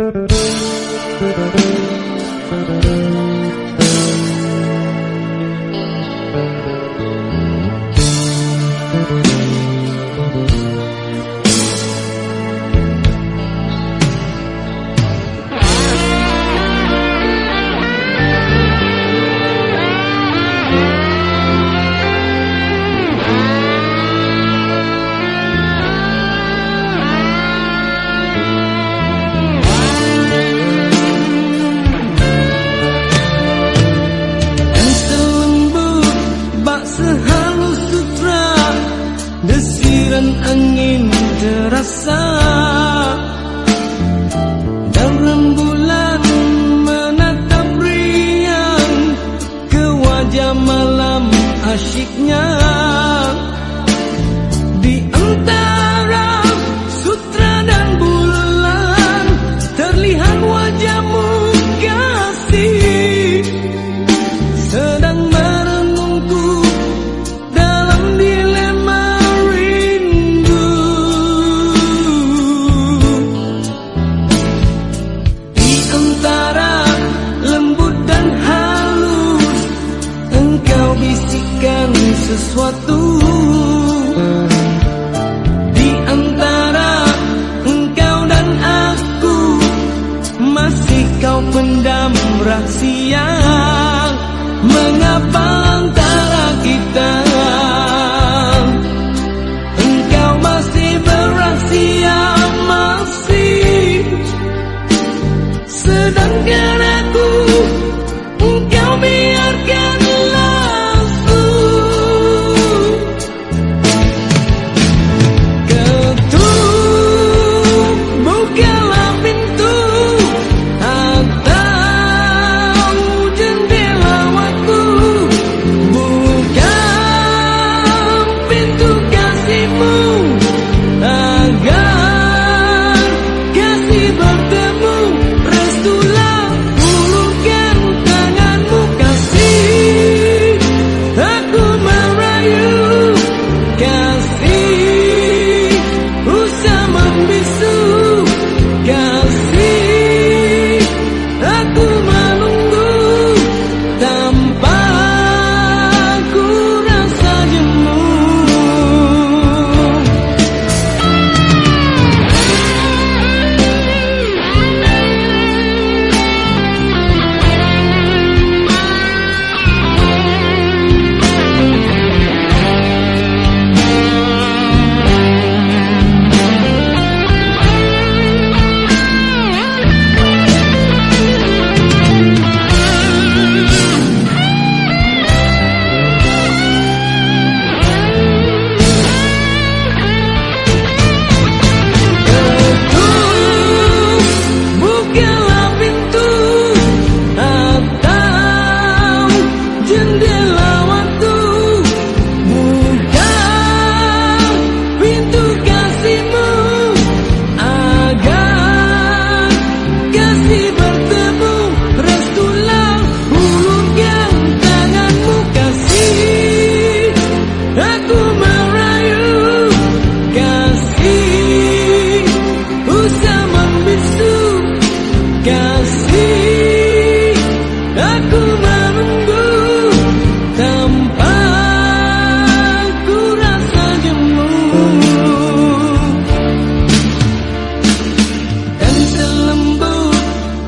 Thank you. Desiran angin terasa sesuatu di antara engkau dan aku. Masih kau pendam rahasia. Mengapa be soon. kasih aku menunggu tanpa ku rasa jemu dan selembut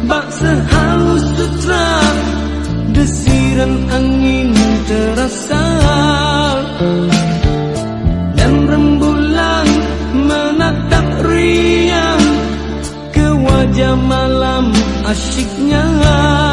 bak halus sutra desiran angin terasa. Dan rembulan menatap riang ke wajah malam asyiknya.